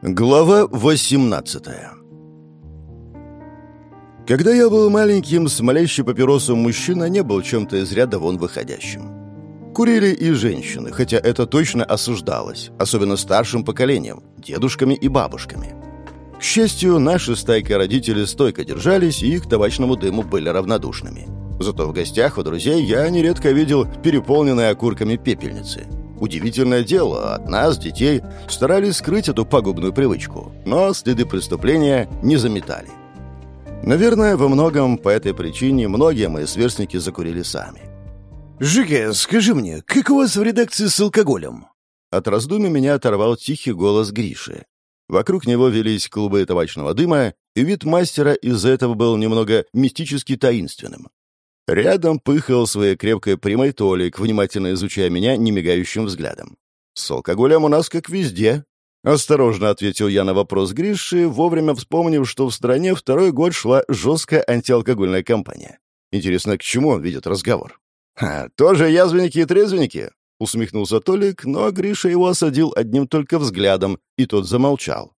Глава 18 Когда я был маленьким, смолящий папиросу мужчина не был чем-то из ряда вон выходящим. Курили и женщины, хотя это точно осуждалось, особенно старшим поколением, дедушками и бабушками. К счастью, наши стайка родители стойко держались и к табачному дыму были равнодушными. Зато в гостях у друзей я нередко видел переполненные окурками пепельницы – Удивительное дело, от нас, детей, старались скрыть эту пагубную привычку, но следы преступления не заметали. Наверное, во многом по этой причине многие мои сверстники закурили сами. «Жига, скажи мне, как у вас в редакции с алкоголем?» От раздумий меня оторвал тихий голос Гриши. Вокруг него велись клубы табачного дыма, и вид мастера из-за этого был немного мистически таинственным. Рядом пыхал своей крепкой прямой Толик, внимательно изучая меня немигающим взглядом. «С алкоголем у нас как везде», — осторожно ответил я на вопрос Гриши, вовремя вспомнив, что в стране второй год шла жесткая антиалкогольная кампания. Интересно, к чему он ведет разговор? «Ха, тоже язвенники и трезвенники?» — усмехнулся Толик, но Гриша его осадил одним только взглядом, и тот замолчал.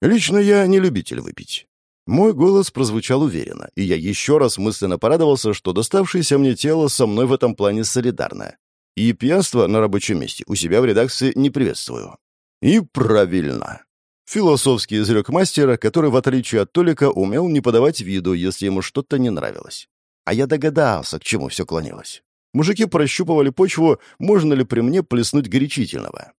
«Лично я не любитель выпить. Мой голос прозвучал уверенно, и я еще раз мысленно порадовался, что доставшееся мне тело со мной в этом плане солидарно. И пьянство на рабочем месте у себя в редакции не приветствую. И правильно. Философский изрек мастера, который, в отличие от Толика, умел не подавать виду, если ему что-то не нравилось. А я догадался, к чему все клонилось. Мужики прощупывали почву, можно ли при мне плеснуть горячительного.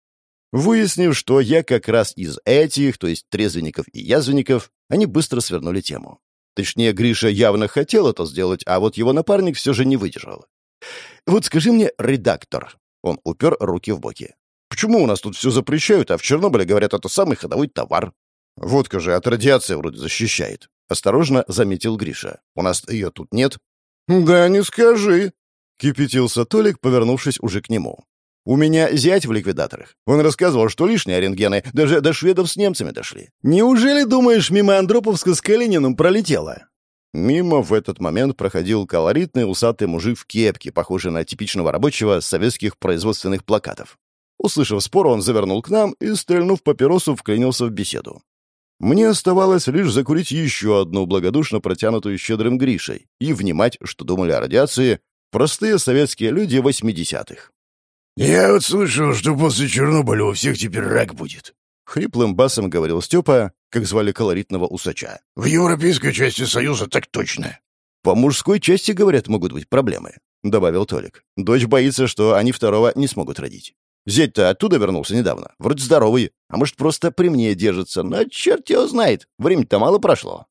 Выяснив, что я как раз из этих, то есть трезвенников и язвенников, они быстро свернули тему. Точнее, Гриша явно хотел это сделать, а вот его напарник все же не выдержал. «Вот скажи мне, редактор...» Он упер руки в боки. «Почему у нас тут все запрещают, а в Чернобыле, говорят, это самый ходовой товар?» «Водка же от радиации вроде защищает», — осторожно заметил Гриша. «У нас ее тут нет». «Да не скажи», — кипятился Толик, повернувшись уже к нему. У меня зять в ликвидаторах. Он рассказывал, что лишние рентгены даже до шведов с немцами дошли. Неужели, думаешь, мимо Андроповска с Калининым пролетело?» Мимо в этот момент проходил колоритный усатый мужик в кепке, похожий на типичного рабочего советских производственных плакатов. Услышав спор, он завернул к нам и, стрельнув папиросу, вклинился в беседу. Мне оставалось лишь закурить еще одну благодушно протянутую щедрым Гришей и внимать, что думали о радиации простые советские люди восьмидесятых. «Я вот слышал, что после Чернобыля у всех теперь рак будет». Хриплым басом говорил Степа, как звали колоритного усача. «В европейской части Союза так точно». «По мужской части, говорят, могут быть проблемы», — добавил Толик. «Дочь боится, что они второго не смогут родить. Зять-то оттуда вернулся недавно. Вроде здоровый, а может, просто при мне держится. Но черт его знает, времени-то мало прошло».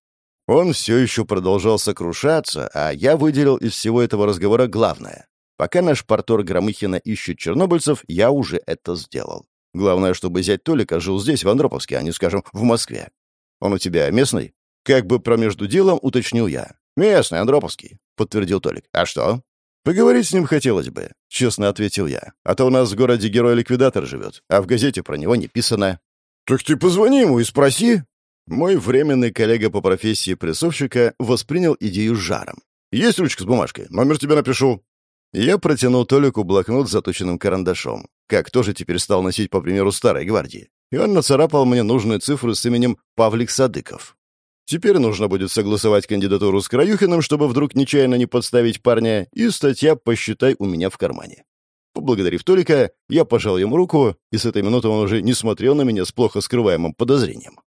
Он все еще продолжал сокрушаться, а я выделил из всего этого разговора главное. Пока наш портор Громыхина ищет чернобыльцев, я уже это сделал. Главное, чтобы зять Толика жил здесь, в Андроповске, а не, скажем, в Москве. Он у тебя местный? Как бы промежду делом уточнил я. Местный, Андроповский, подтвердил Толик. А что? Поговорить с ним хотелось бы, честно ответил я. А то у нас в городе герой-ликвидатор живет, а в газете про него не писано. Так ты позвони ему и спроси. Мой временный коллега по профессии прессовщика воспринял идею с жаром. «Есть ручка с бумажкой? Номер тебе напишу». Я протянул Толику блокнот с заточенным карандашом, как тоже теперь стал носить по примеру старой гвардии, и он нацарапал мне нужные цифры с именем Павлик Садыков. Теперь нужно будет согласовать кандидатуру с Краюхиным, чтобы вдруг нечаянно не подставить парня, и статья «Посчитай» у меня в кармане. Поблагодарив Толика, я пожал ему руку, и с этой минуты он уже не смотрел на меня с плохо скрываемым подозрением.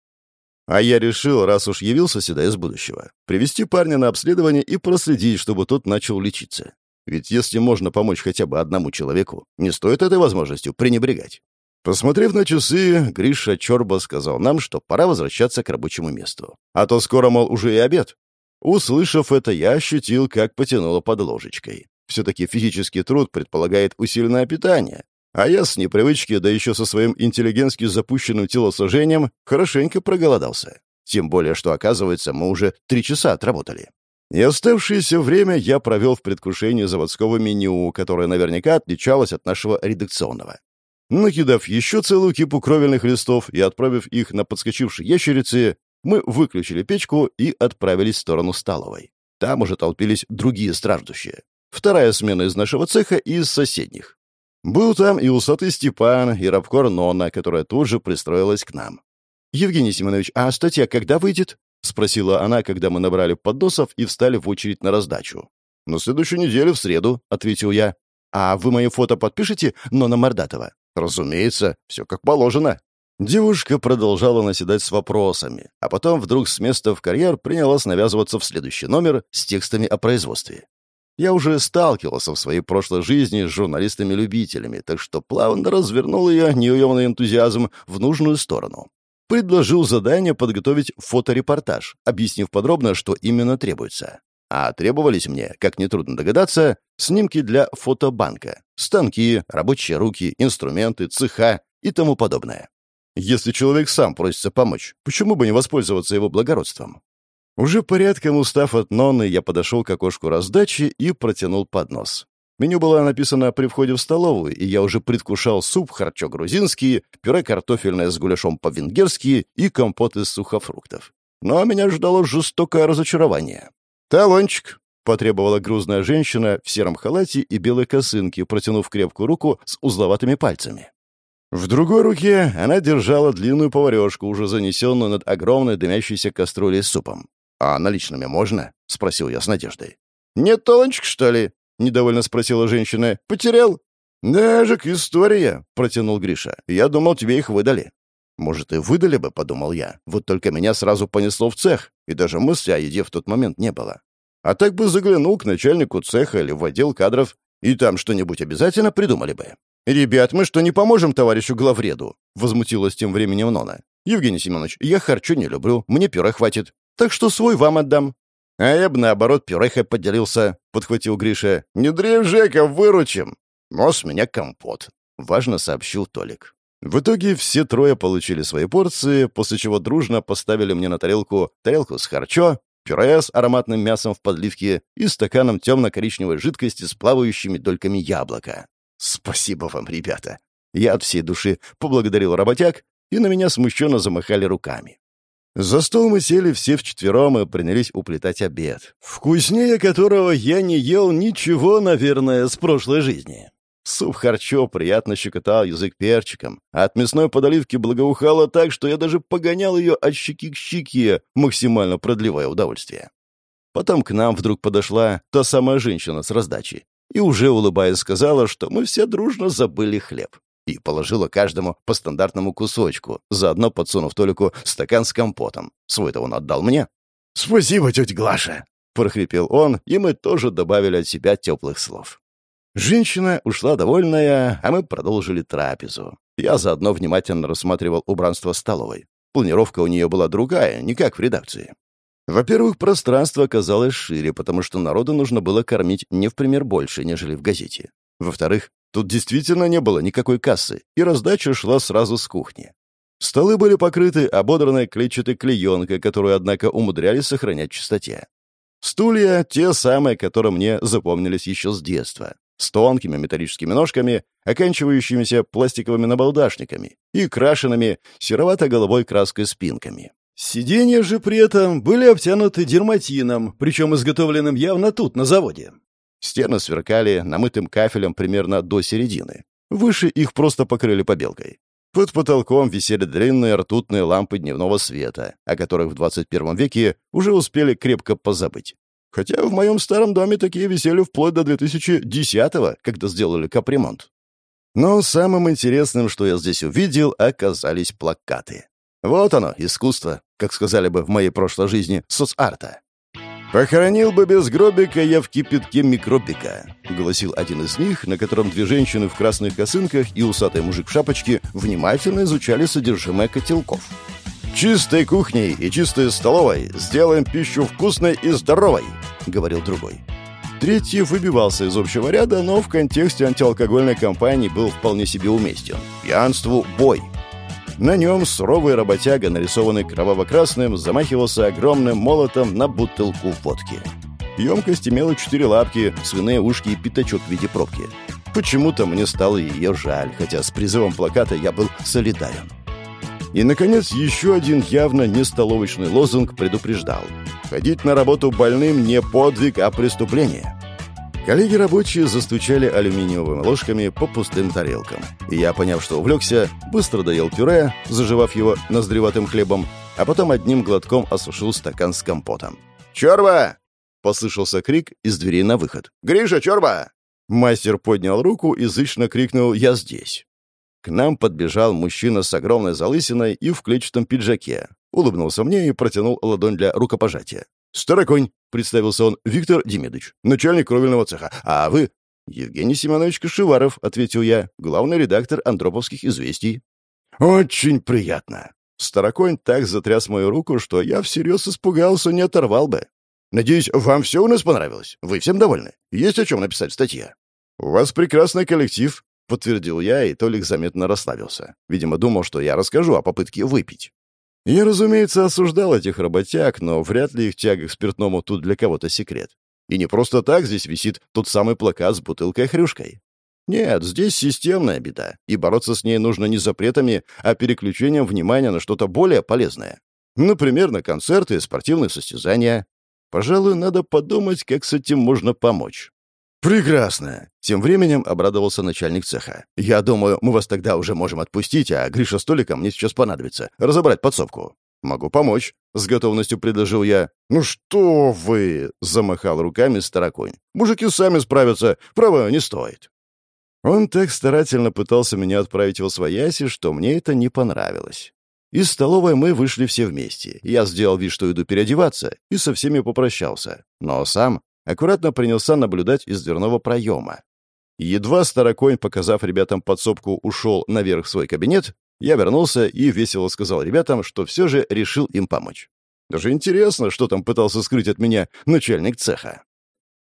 А я решил, раз уж явился сюда из будущего, привести парня на обследование и проследить, чтобы тот начал лечиться. Ведь если можно помочь хотя бы одному человеку, не стоит этой возможностью пренебрегать. Посмотрев на часы, Гриша Чорба сказал нам, что пора возвращаться к рабочему месту. А то скоро, мол, уже и обед. Услышав это, я ощутил, как потянуло под ложечкой. Все-таки физический труд предполагает усиленное питание. А я с непривычки, да еще со своим интеллигентски запущенным телосложением, хорошенько проголодался. Тем более, что, оказывается, мы уже три часа отработали. И оставшееся время я провел в предвкушении заводского меню, которое наверняка отличалось от нашего редакционного. Накидав еще целую кипу кровельных листов и отправив их на подскочившие ящерицы, мы выключили печку и отправились в сторону столовой. Там уже толпились другие страждущие. Вторая смена из нашего цеха и из соседних. Был там и усатый Степан, и рабкор Нона, которая тут же пристроилась к нам. «Евгений Семенович, а статья когда выйдет?» — спросила она, когда мы набрали подносов и встали в очередь на раздачу. «На следующей неделе, в среду», — ответил я. «А вы мое фото подпишете, но на Мордатова?» «Разумеется, все как положено». Девушка продолжала наседать с вопросами, а потом вдруг с места в карьер принялась навязываться в следующий номер с текстами о производстве. Я уже сталкивался в своей прошлой жизни с журналистами-любителями, так что плавно развернул ее неуемный энтузиазм в нужную сторону. Предложил задание подготовить фоторепортаж, объяснив подробно, что именно требуется. А требовались мне, как нетрудно догадаться, снимки для фотобанка, станки, рабочие руки, инструменты, цеха и тому подобное. Если человек сам просится помочь, почему бы не воспользоваться его благородством? Уже порядком устав от Нонны, я подошел к окошку раздачи и протянул поднос. Меню было написано при входе в столовую, и я уже предвкушал суп харчо грузинский, пюре картофельное с гуляшом по-венгерски и компот из сухофруктов. Но меня ждало жестокое разочарование. «Талончик!» — потребовала грузная женщина в сером халате и белой косынке, протянув крепкую руку с узловатыми пальцами. В другой руке она держала длинную поварешку, уже занесенную над огромной дымящейся кастрюлей с супом. «А наличными можно?» — спросил я с надеждой. «Нет талончик, что ли?» — недовольно спросила женщина. «Потерял?» «Даже к история», — протянул Гриша. «Я думал, тебе их выдали». «Может, и выдали бы», — подумал я. Вот только меня сразу понесло в цех, и даже мысли о еде в тот момент не было. А так бы заглянул к начальнику цеха или в отдел кадров, и там что-нибудь обязательно придумали бы. «Ребят, мы что, не поможем товарищу главреду?» — возмутилась тем временем Нона. «Евгений Семенович, я харчо не люблю, мне пюре хватит, так что свой вам отдам». «А я бы, наоборот, пюрехой поделился», — подхватил Гриша. «Не дрейф, Жека, выручим!» «Но меня компот», — важно сообщил Толик. В итоге все трое получили свои порции, после чего дружно поставили мне на тарелку тарелку с харчо, пюре с ароматным мясом в подливке и стаканом темно-коричневой жидкости с плавающими дольками яблока. «Спасибо вам, ребята!» Я от всей души поблагодарил работяг, и на меня смущенно замахали руками. За стол мы сели все вчетвером и принялись уплетать обед, вкуснее которого я не ел ничего, наверное, с прошлой жизни. Суп харчо приятно щекотал язык перчиком, а от мясной подоливки благоухало так, что я даже погонял ее от щеки к щеке, максимально продлевая удовольствие. Потом к нам вдруг подошла та самая женщина с раздачи и уже улыбаясь сказала, что мы все дружно забыли хлеб. И положила каждому по стандартному кусочку, заодно подсунув Толику стакан с компотом. Свой-то он отдал мне. «Спасибо, тетя Глаша!» — прохрипел он, и мы тоже добавили от себя теплых слов. Женщина ушла довольная, а мы продолжили трапезу. Я заодно внимательно рассматривал убранство столовой. Планировка у нее была другая, не как в редакции. Во-первых, пространство оказалось шире, потому что народу нужно было кормить не в пример больше, нежели в газете. Во-вторых, тут действительно не было никакой кассы, и раздача шла сразу с кухни. Столы были покрыты ободранной клетчатой клеенкой, которую, однако, умудрялись сохранять в чистоте. Стулья — те самые, которые мне запомнились еще с детства, с тонкими металлическими ножками, оканчивающимися пластиковыми набалдашниками и крашенными серовато-голубой краской спинками. Сиденья же при этом были обтянуты дерматином, причем изготовленным явно тут, на заводе. Стены сверкали намытым кафелем примерно до середины. Выше их просто покрыли побелкой. Под потолком висели длинные ртутные лампы дневного света, о которых в 21 веке уже успели крепко позабыть. Хотя в моем старом доме такие висели вплоть до 2010-го, когда сделали капремонт. Но самым интересным, что я здесь увидел, оказались плакаты. Вот оно, искусство, как сказали бы в моей прошлой жизни, соцарта. «Похоронил бы без гробика я в кипятке микробика», — гласил один из них, на котором две женщины в красных косынках и усатый мужик в шапочке внимательно изучали содержимое котелков. «Чистой кухней и чистой столовой сделаем пищу вкусной и здоровой», — говорил другой. Третий выбивался из общего ряда, но в контексте антиалкогольной кампании был вполне себе уместен. «Пьянству — бой!» На нем суровый работяга, нарисованный кроваво-красным, замахивался огромным молотом на бутылку водки. Емкость имела четыре лапки, свиные ушки и пятачок в виде пробки. Почему-то мне стало ее жаль, хотя с призывом плаката я был солидарен. И, наконец, еще один явно не столовочный лозунг предупреждал. Ходить на работу больным не подвиг, а преступление. Коллеги рабочие застучали алюминиевыми ложками по пустым тарелкам. И я, поняв, что увлекся, быстро доел пюре, заживав его ноздреватым хлебом, а потом одним глотком осушил стакан с компотом. «Чорба!» — послышался крик из дверей на выход. «Гриша, чорба!» Мастер поднял руку и зычно крикнул «Я здесь!». К нам подбежал мужчина с огромной залысиной и в клетчатом пиджаке. Улыбнулся мне и протянул ладонь для рукопожатия. «Староконь», — представился он, — «Виктор Демидович, начальник кровельного цеха. А вы?» «Евгений Семенович Кашеваров», — ответил я, главный редактор «Андроповских известий». «Очень приятно». Староконь так затряс мою руку, что я всерьез испугался, не оторвал бы. «Надеюсь, вам все у нас понравилось? Вы всем довольны? Есть о чем написать в статье?» «У вас прекрасный коллектив», — подтвердил я, и Толик заметно расслабился. Видимо, думал, что я расскажу о попытке выпить. Я, разумеется, осуждал этих работяг, но вряд ли их тяга к спиртному тут для кого-то секрет. И не просто так здесь висит тот самый плакат с бутылкой-хрюшкой. Нет, здесь системная беда, и бороться с ней нужно не запретами, а переключением внимания на что-то более полезное. Например, на концерты и спортивные состязания. Пожалуй, надо подумать, как с этим можно помочь. «Прекрасно!» — тем временем обрадовался начальник цеха. «Я думаю, мы вас тогда уже можем отпустить, а Гриша с Толиком мне сейчас понадобится. Разобрать подсобку». «Могу помочь», — с готовностью предложил я. «Ну что вы!» — замахал руками староконь. «Мужики сами справятся, право не стоит». Он так старательно пытался меня отправить в освояси, что мне это не понравилось. Из столовой мы вышли все вместе. Я сделал вид, что иду переодеваться, и со всеми попрощался. Но сам аккуратно принялся наблюдать из дверного проема. Едва староконь, показав ребятам подсобку, ушел наверх в свой кабинет, я вернулся и весело сказал ребятам, что все же решил им помочь. Даже интересно, что там пытался скрыть от меня начальник цеха.